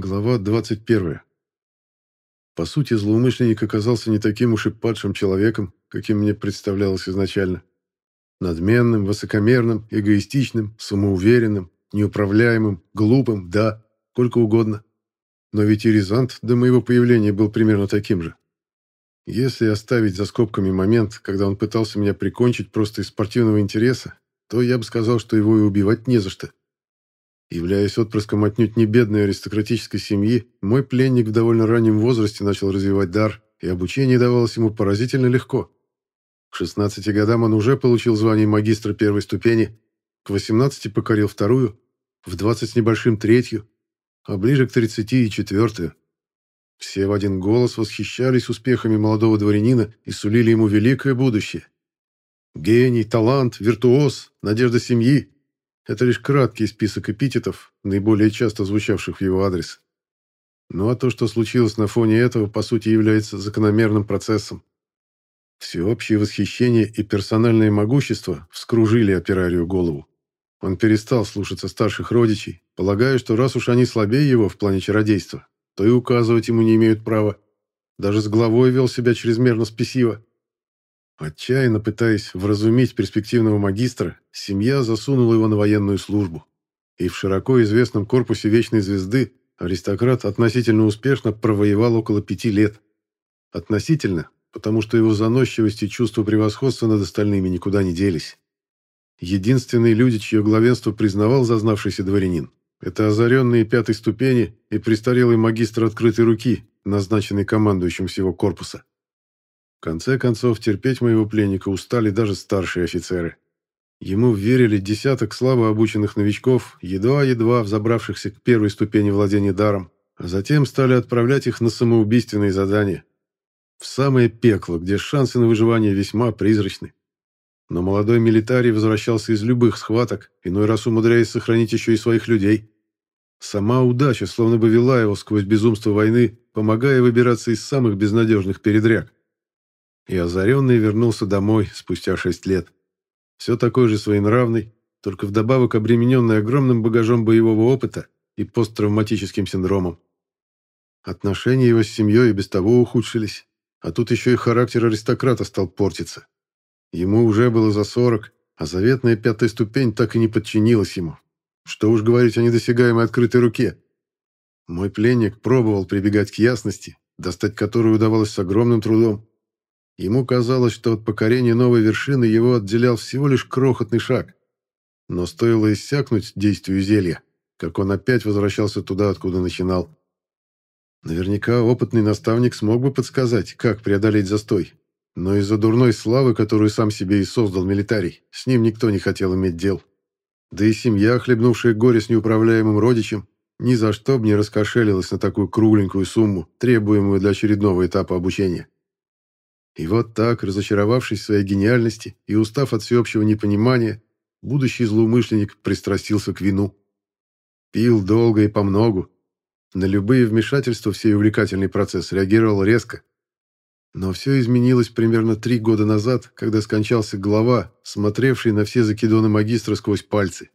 Глава 21. По сути, злоумышленник оказался не таким уж и падшим человеком, каким мне представлялось изначально. Надменным, высокомерным, эгоистичным, самоуверенным, неуправляемым, глупым, да, сколько угодно. Но ведь и Рязант до моего появления был примерно таким же. Если оставить за скобками момент, когда он пытался меня прикончить просто из спортивного интереса, то я бы сказал, что его и убивать не за что. Являясь отпрыском отнюдь не бедной аристократической семьи, мой пленник в довольно раннем возрасте начал развивать дар, и обучение давалось ему поразительно легко. К 16 годам он уже получил звание магистра первой ступени, к 18 покорил вторую, в 20 с небольшим третью, а ближе к 30 и четвертую. Все в один голос восхищались успехами молодого дворянина и сулили ему великое будущее. Гений, талант, виртуоз, надежда семьи это лишь краткий список эпитетов, наиболее часто звучавших в его адрес. Ну а то, что случилось на фоне этого, по сути является закономерным процессом. Всеобщее восхищение и персональное могущество вскружили операрию голову. Он перестал слушаться старших родичей, полагая, что раз уж они слабее его в плане чародейства, то и указывать ему не имеют права. Даже с главой вел себя чрезмерно спесиво. Отчаянно пытаясь вразумить перспективного магистра, семья засунула его на военную службу. И в широко известном корпусе Вечной Звезды аристократ относительно успешно провоевал около пяти лет. Относительно, потому что его заносчивость и чувство превосходства над остальными никуда не делись. Единственные люди, чье главенство признавал зазнавшийся дворянин, это озаренные пятой ступени и престарелый магистр открытой руки, назначенный командующим всего корпуса. В конце концов, терпеть моего пленника устали даже старшие офицеры. Ему верили десяток слабо обученных новичков, едва-едва взобравшихся к первой ступени владения даром, а затем стали отправлять их на самоубийственные задания. В самое пекло, где шансы на выживание весьма призрачны. Но молодой милитарий возвращался из любых схваток, иной раз умудряясь сохранить еще и своих людей. Сама удача словно бы вела его сквозь безумство войны, помогая выбираться из самых безнадежных передряг и озаренный вернулся домой спустя шесть лет. Все такой же своенравный, только вдобавок обремененный огромным багажом боевого опыта и посттравматическим синдромом. Отношения его с семьей и без того ухудшились, а тут еще и характер аристократа стал портиться. Ему уже было за сорок, а заветная пятая ступень так и не подчинилась ему. Что уж говорить о недосягаемой открытой руке. Мой пленник пробовал прибегать к ясности, достать которую удавалось с огромным трудом, Ему казалось, что от покорения новой вершины его отделял всего лишь крохотный шаг. Но стоило иссякнуть действию зелья, как он опять возвращался туда, откуда начинал. Наверняка опытный наставник смог бы подсказать, как преодолеть застой. Но из-за дурной славы, которую сам себе и создал милитарий, с ним никто не хотел иметь дел. Да и семья, хлебнувшая горе с неуправляемым родичем, ни за что бы не раскошелилась на такую кругленькую сумму, требуемую для очередного этапа обучения. И вот так, разочаровавшись в своей гениальности и устав от всеобщего непонимания, будущий злоумышленник пристрастился к вину. Пил долго и помногу. На любые вмешательства в сей увлекательный процесс реагировал резко. Но все изменилось примерно три года назад, когда скончался глава, смотревший на все закидоны магистра сквозь пальцы.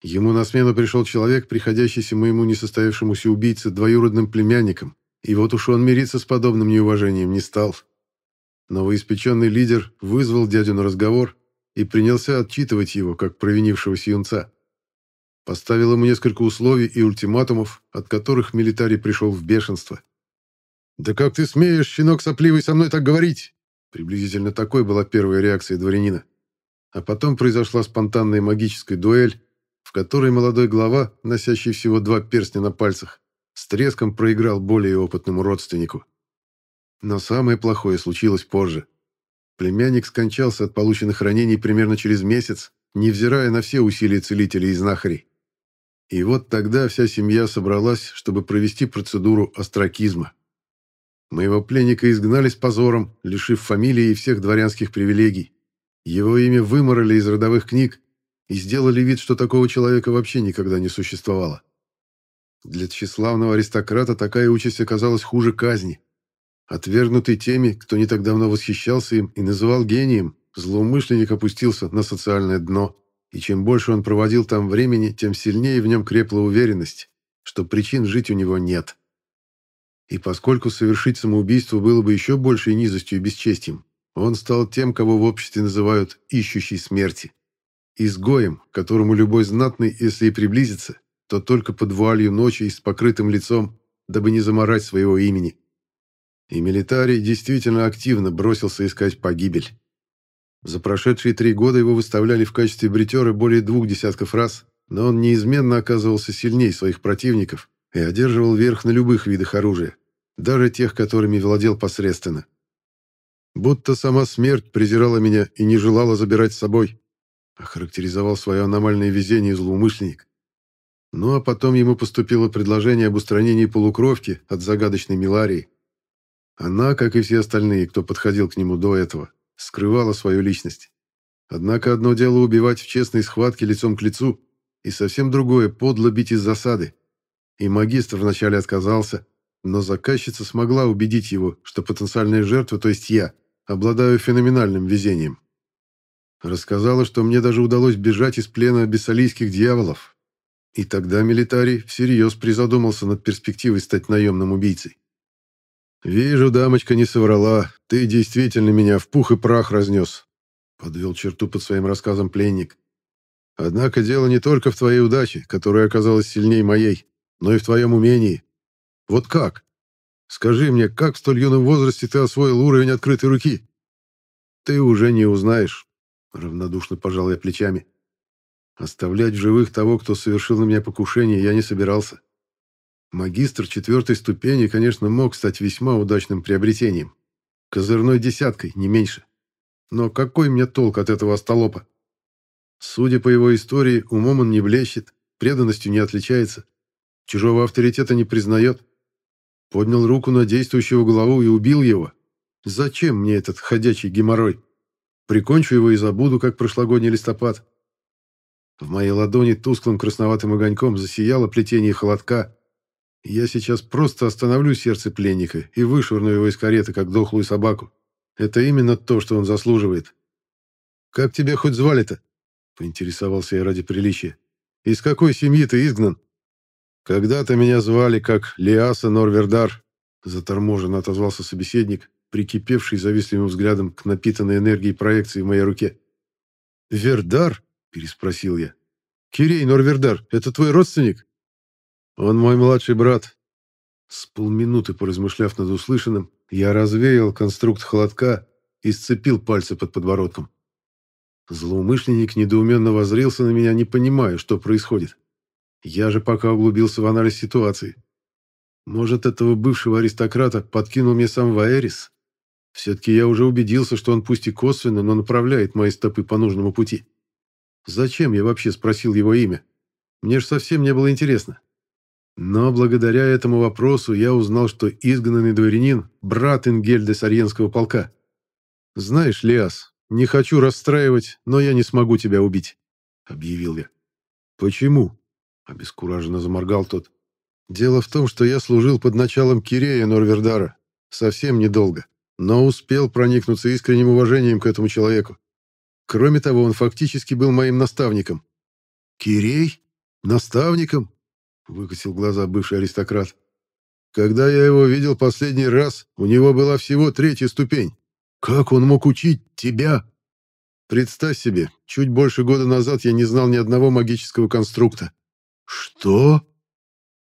Ему на смену пришел человек, приходящийся моему несостоявшемуся убийце двоюродным племянником, и вот уж он мириться с подобным неуважением не стал. Новоиспеченный лидер вызвал дядю на разговор и принялся отчитывать его, как провинившегося юнца. Поставил ему несколько условий и ультиматумов, от которых милитарий пришел в бешенство. «Да как ты смеешь, щенок сопливый, со мной так говорить?» Приблизительно такой была первая реакция дворянина. А потом произошла спонтанная магическая дуэль, в которой молодой глава, носящий всего два перстня на пальцах, с треском проиграл более опытному родственнику. Но самое плохое случилось позже. Племянник скончался от полученных ранений примерно через месяц, невзирая на все усилия целителей и знахарей. И вот тогда вся семья собралась, чтобы провести процедуру астракизма. Моего пленника изгнали с позором, лишив фамилии и всех дворянских привилегий. Его имя выморали из родовых книг и сделали вид, что такого человека вообще никогда не существовало. Для тщеславного аристократа такая участь оказалась хуже казни. Отвергнутый теми, кто не так давно восхищался им и называл гением, злоумышленник опустился на социальное дно, и чем больше он проводил там времени, тем сильнее в нем крепла уверенность. что причин жить у него нет. И поскольку совершить самоубийство было бы еще большей низостью и бесчестием, он стал тем, кого в обществе называют «ищущий смерти». Изгоем, которому любой знатный, если и приблизится, то только под вуалью ночи и с покрытым лицом, дабы не заморать своего имени. И милитарий действительно активно бросился искать погибель. За прошедшие три года его выставляли в качестве бритера более двух десятков раз, но он неизменно оказывался сильнее своих противников и одерживал верх на любых видах оружия, даже тех, которыми владел посредственно. Будто сама смерть презирала меня и не желала забирать с собой, охарактеризовал свое аномальное везение злоумышленник. Ну а потом ему поступило предложение об устранении полукровки от загадочной Миларии. Она, как и все остальные, кто подходил к нему до этого, скрывала свою личность. Однако одно дело убивать в честной схватке лицом к лицу, и совсем другое — подло бить из засады. И магистр вначале отказался, но заказчица смогла убедить его, что потенциальная жертва, то есть я, обладаю феноменальным везением. Рассказала, что мне даже удалось бежать из плена бессалийских дьяволов. И тогда милитарий всерьез призадумался над перспективой стать наемным убийцей. «Вижу, дамочка не соврала. Ты действительно меня в пух и прах разнес», — подвел черту под своим рассказом пленник. «Однако дело не только в твоей удаче, которая оказалась сильнее моей, но и в твоем умении. Вот как? Скажи мне, как в столь юном возрасте ты освоил уровень открытой руки?» «Ты уже не узнаешь», — равнодушно пожал я плечами. Оставлять в живых того, кто совершил на меня покушение, я не собирался. Магистр четвертой ступени, конечно, мог стать весьма удачным приобретением. Козырной десяткой, не меньше. Но какой мне толк от этого остолопа? Судя по его истории, умом он не блещет, преданностью не отличается, чужого авторитета не признает. Поднял руку на действующего главу и убил его. Зачем мне этот ходячий геморрой? Прикончу его и забуду, как прошлогодний листопад. В моей ладони тусклым красноватым огоньком засияло плетение холодка, я сейчас просто остановлю сердце пленника и вышвырну его из кареты, как дохлую собаку. Это именно то, что он заслуживает. «Как тебя хоть звали-то?» — поинтересовался я ради приличия. «Из какой семьи ты изгнан?» «Когда-то меня звали как Лиаса Норвердар», — заторможенно отозвался собеседник, прикипевший завистливым взглядом к напитанной энергией проекции в моей руке. «Вердар?» — переспросил я. «Кирей Норвердар, это твой родственник?» Он мой младший брат. С полминуты поразмышляв над услышанным, я развеял конструкт холодка и сцепил пальцы под подбородком. Злоумышленник недоуменно возрился на меня, не понимая, что происходит. Я же пока углубился в анализ ситуации. Может, этого бывшего аристократа подкинул мне сам Ваэрис? Все-таки я уже убедился, что он пусть и косвенно, но направляет мои стопы по нужному пути. Зачем я вообще спросил его имя? Мне же совсем не было интересно. Но благодаря этому вопросу я узнал, что изгнанный дворянин – брат Ингельда Сарьенского полка. «Знаешь, Лиас, не хочу расстраивать, но я не смогу тебя убить», – объявил я. «Почему?» – обескураженно заморгал тот. «Дело в том, что я служил под началом Кирея Норвердара. Совсем недолго, но успел проникнуться искренним уважением к этому человеку. Кроме того, он фактически был моим наставником». «Кирей? Наставником?» Выкатил глаза бывший аристократ. Когда я его видел последний раз, у него была всего третья ступень. Как он мог учить тебя? Представь себе, чуть больше года назад я не знал ни одного магического конструкта. Что?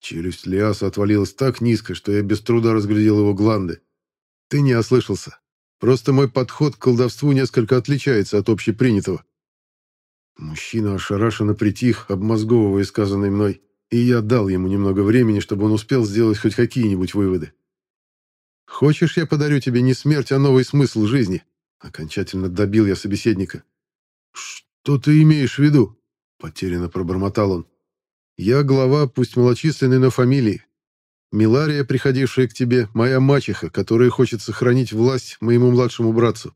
Челюсть Лиаса отвалилась так низко, что я без труда разглядел его гланды. Ты не ослышался. Просто мой подход к колдовству несколько отличается от общепринятого. Мужчина ошарашенно притих, обмозговывая сказанное мной и я дал ему немного времени, чтобы он успел сделать хоть какие-нибудь выводы. «Хочешь, я подарю тебе не смерть, а новый смысл жизни?» Окончательно добил я собеседника. «Что ты имеешь в виду?» Потерянно пробормотал он. «Я глава, пусть малочисленной, но фамилии. Милария, приходившая к тебе, моя мачеха, которая хочет сохранить власть моему младшему братцу.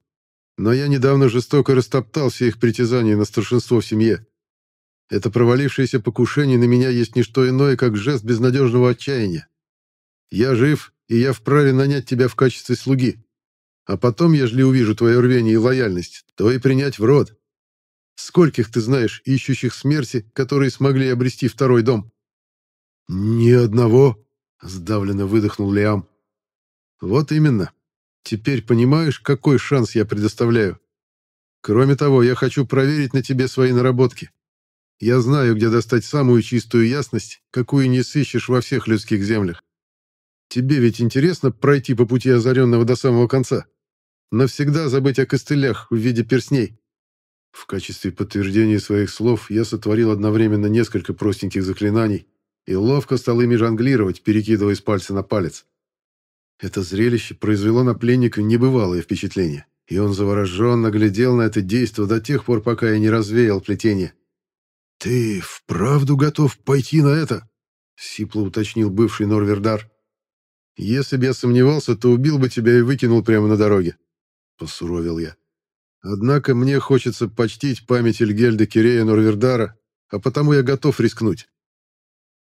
Но я недавно жестоко растоптал все их притязания на старшинство в семье. Это провалившееся покушение на меня есть не что иное, как жест безнадежного отчаяния. Я жив, и я вправе нанять тебя в качестве слуги. А потом, ежели увижу твое рвение и лояльность, то и принять в род. Скольких ты знаешь, ищущих смерти, которые смогли обрести второй дом?» «Ни одного?» — сдавленно выдохнул Лиам. «Вот именно. Теперь понимаешь, какой шанс я предоставляю? Кроме того, я хочу проверить на тебе свои наработки. Я знаю, где достать самую чистую ясность, какую не сыщешь во всех людских землях. Тебе ведь интересно пройти по пути озаренного до самого конца? Навсегда забыть о костылях в виде персней?» В качестве подтверждения своих слов я сотворил одновременно несколько простеньких заклинаний и ловко стал ими жонглировать, перекидывая с пальца на палец. Это зрелище произвело на пленника небывалое впечатление, и он завороженно глядел на это действо до тех пор, пока я не развеял плетение. «Ты вправду готов пойти на это?» — сипло уточнил бывший Норвердар. «Если бы я сомневался, то убил бы тебя и выкинул прямо на дороге», — посуровил я. «Однако мне хочется почтить память Эльгельда Кирея Норвердара, а потому я готов рискнуть».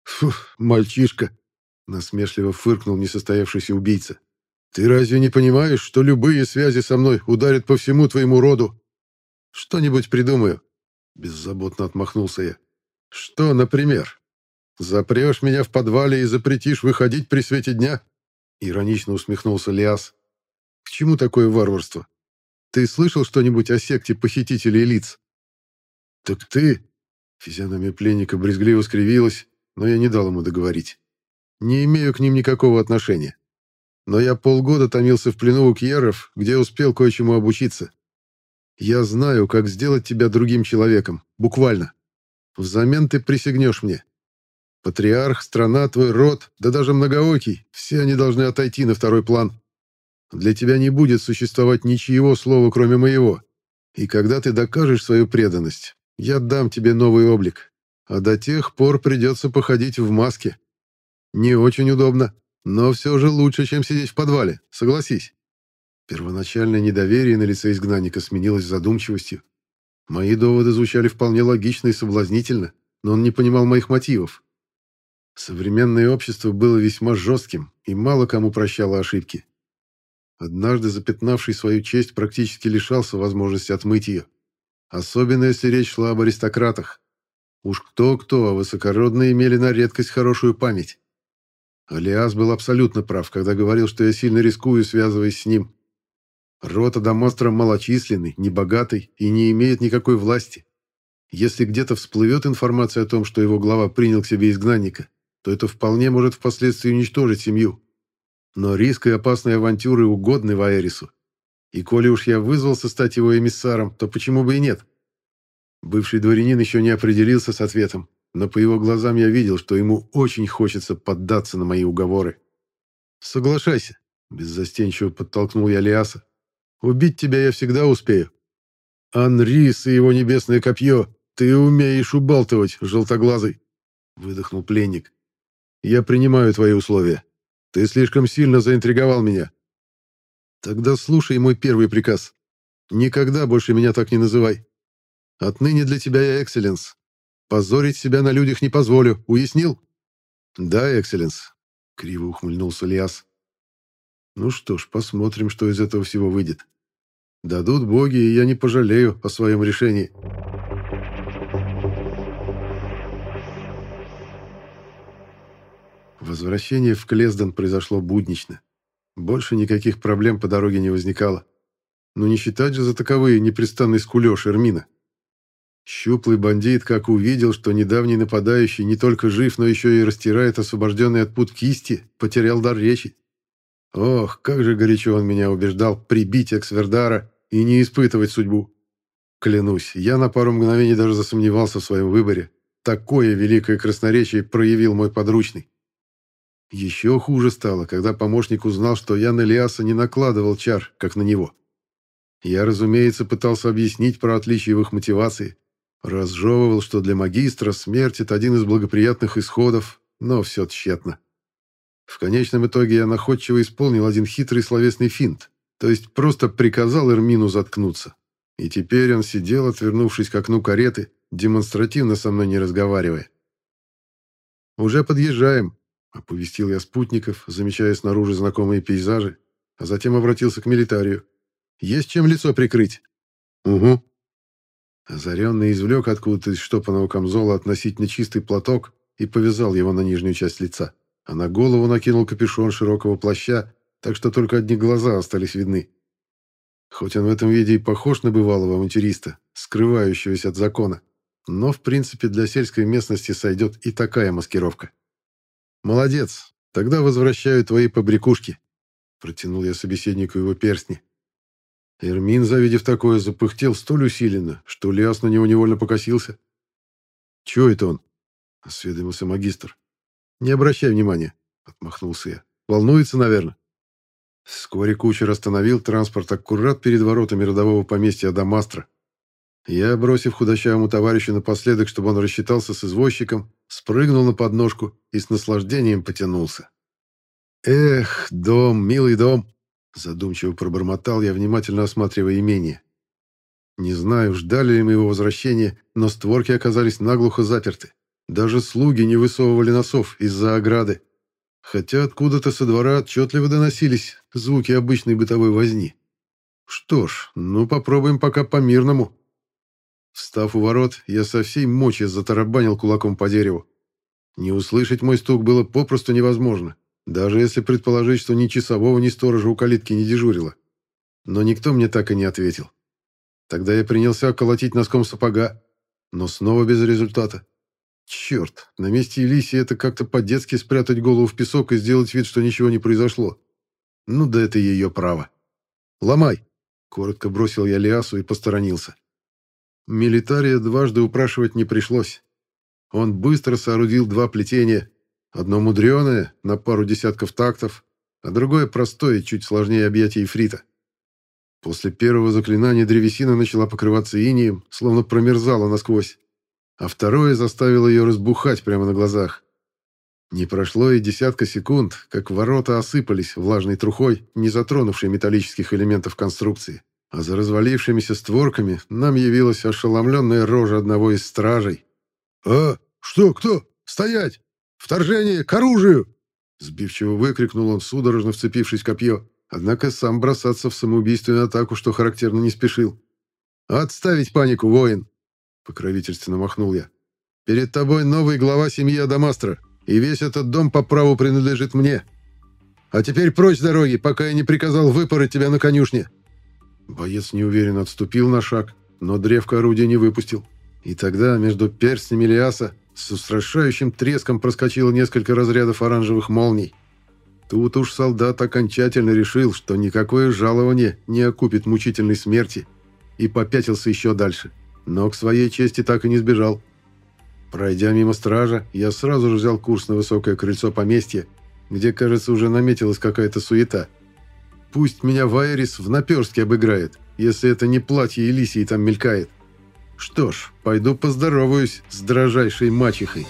«Фу, мальчишка!» Насмешливо фыркнул несостоявшийся убийца. «Ты разве не понимаешь, что любые связи со мной ударят по всему твоему роду? Что-нибудь придумаю». Беззаботно отмахнулся я. «Что, например? Запрешь меня в подвале и запретишь выходить при свете дня?» Иронично усмехнулся Лиас. «К чему такое варварство? Ты слышал что-нибудь о секте похитителей лиц?» «Так ты...» Физиономия пленника брезгливо скривилась, но я не дал ему договорить. Не имею к ним никакого отношения. Но я полгода томился в плену у кьеров, где успел кое-чему обучиться. Я знаю, как сделать тебя другим человеком, буквально. Взамен ты присягнешь мне. Патриарх, страна, твой род, да даже многоокий, все они должны отойти на второй план. Для тебя не будет существовать ничьего слова, кроме моего. И когда ты докажешь свою преданность, я дам тебе новый облик. А до тех пор придется походить в маске. Не очень удобно, но все же лучше, чем сидеть в подвале, согласись. Первоначальное недоверие на лице изгнанника сменилось задумчивостью. Мои доводы звучали вполне логично и соблазнительно, но он не понимал моих мотивов. Современное общество было весьма жестким и мало кому прощало ошибки. Однажды запятнавший свою честь практически лишался возможности отмыть ее. Особенно если речь шла об аристократах. Уж кто-кто, а высокородные имели на редкость хорошую память. Алиас был абсолютно прав, когда говорил, что я сильно рискую, связываясь с ним. Род Адамастра малочисленный, небогатый и не имеет никакой власти. Если где-то всплывет информация о том, что его глава принял к себе изгнанника, то это вполне может впоследствии уничтожить семью. Но риск и опасные авантюры угодны Ваэрису. И коли уж я вызвался стать его эмиссаром, то почему бы и нет? Бывший дворянин еще не определился с ответом, но по его глазам я видел, что ему очень хочется поддаться на мои уговоры. «Соглашайся», — беззастенчиво подтолкнул я Лиаса. «Убить тебя я всегда успею». «Анрис и его небесное копье, ты умеешь убалтывать, желтоглазый», — выдохнул пленник. «Я принимаю твои условия. Ты слишком сильно заинтриговал меня». «Тогда слушай мой первый приказ. Никогда больше меня так не называй. Отныне для тебя я Экселленс, Позорить себя на людях не позволю. Уяснил? Да, экселленс. Криво ухмыльнулся Лиас. Ну что ж, посмотрим, что из этого всего выйдет. Дадут боги, и я не пожалею о своем решении. Возвращение в Клезден произошло буднично. Больше никаких проблем по дороге не возникало. Но не считать же за таковые непрестанный скулёж Эрмина. Щуплый бандит, как увидел, что недавний нападающий не только жив, но еще и растирает освобожденный от пут кисти, потерял дар речи. Ох, как же горячо он меня убеждал прибить Эксвердара и не испытывать судьбу. Клянусь, я на пару мгновений даже засомневался в своем выборе. Такое великое красноречие проявил мой подручный. Еще хуже стало, когда помощник узнал, что я на Лиаса не накладывал чар, как на него. Я, разумеется, пытался объяснить про отличие в их мотивации, Разжевывал, что для магистра смерть — это один из благоприятных исходов, но все тщетно. В конечном итоге я находчиво исполнил один хитрый словесный финт, то есть просто приказал Эрмину заткнуться. И теперь он сидел, отвернувшись к окну кареты, демонстративно со мной не разговаривая. «Уже подъезжаем», — оповестил я спутников, замечая снаружи знакомые пейзажи, а затем обратился к милитарию. «Есть чем лицо прикрыть?» «Угу», Озаренный извлек откуда-то из штопанного камзола относительно чистый платок и повязал его на нижнюю часть лица, а на голову накинул капюшон широкого плаща, так что только одни глаза остались видны. Хоть он в этом виде и похож на бывалого авантюриста, скрывающегося от закона, но, в принципе, для сельской местности сойдет и такая маскировка. «Молодец, тогда возвращаю твои побрякушки», — протянул я собеседнику его перстни. Эрмин, завидев такое, запыхтел столь усиленно, что Лиас на него невольно покосился. «Чего это он?» — осведомился магистр. «Не обращай внимания», — отмахнулся я. «Волнуется, наверное». Вскоре кучер остановил транспорт аккурат перед воротами родового поместья Адамастра. Я, бросив худощавому товарищу напоследок, чтобы он рассчитался с извозчиком, спрыгнул на подножку и с наслаждением потянулся. «Эх, дом, милый дом!» Задумчиво пробормотал я, внимательно осматривая имение. Не знаю, ждали ли мы его возвращения, но створки оказались наглухо заперты. Даже слуги не высовывали носов из-за ограды. Хотя откуда-то со двора отчетливо доносились звуки обычной бытовой возни. Что ж, ну попробуем пока по-мирному. Встав у ворот, я со всей мочи затарабанил кулаком по дереву. Не услышать мой стук было попросту невозможно. Даже если предположить, что ни часового, ни сторожа у калитки не дежурило. Но никто мне так и не ответил. Тогда я принялся колотить носком сапога, но снова без результата. Черт, на месте Елисии это как-то по-детски спрятать голову в песок и сделать вид, что ничего не произошло. Ну да это ее право. «Ломай!» — коротко бросил я Лиасу и посторонился. Милитария дважды упрашивать не пришлось. Он быстро соорудил два плетения, Одно мудреное, на пару десятков тактов, а другое простое, чуть сложнее объятия ифрита. После первого заклинания древесина начала покрываться инием, словно промерзала насквозь, а второе заставило ее разбухать прямо на глазах. Не прошло и десятка секунд, как ворота осыпались влажной трухой, не затронувшей металлических элементов конструкции, а за развалившимися створками нам явилась ошеломленная рожа одного из стражей. «А, что, кто? Стоять!» Вторжение к оружию!» Сбивчиво выкрикнул он, судорожно вцепившись в копье. Однако сам бросаться в самоубийственную атаку, что характерно, не спешил. «Отставить панику, воин!» Покровительственно махнул я. «Перед тобой новый глава семьи Адамастра, и весь этот дом по праву принадлежит мне. А теперь прочь дороги, пока я не приказал выпороть тебя на конюшне!» Боец неуверенно отступил на шаг, но древко орудия не выпустил. И тогда между перстнями Лиаса с устрашающим треском проскочило несколько разрядов оранжевых молний. Тут уж солдат окончательно решил, что никакое жалование не окупит мучительной смерти, и попятился еще дальше, но к своей чести так и не сбежал. Пройдя мимо стража, я сразу же взял курс на высокое крыльцо поместья, где, кажется, уже наметилась какая-то суета. Пусть меня Вайрис в наперстке обыграет, если это не платье Элисии там мелькает. Что ж, пойду поздороваюсь с дрожайшей мачехой.